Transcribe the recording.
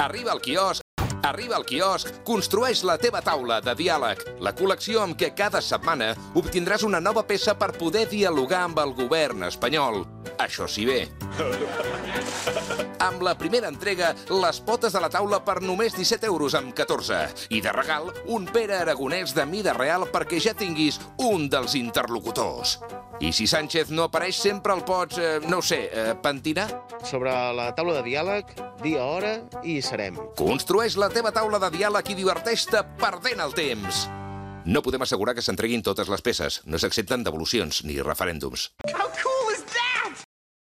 Arriba al quiosc Arriba al quiosc, construeix la teva taula de diàleg, la col·lecció amb què cada setmana obtindràs una nova peça per poder dialogar amb el govern espanyol. Això sí bé. Amb la primera entrega, les potes de la taula per només 17 euros amb 14. I de regal, un Pere Aragonès de mida real perquè ja tinguis un dels interlocutors. I si Sánchez no apareix, sempre el pots, eh, no ho sé, eh, pentinar? Sobre la taula de diàleg, dia, hora i hi serem. Construeix la teva taula de diàleg i diverteix-te perdent el temps. No podem assegurar que s'entreguin totes les peces. No s'accepten devolucions ni referèndums. Cool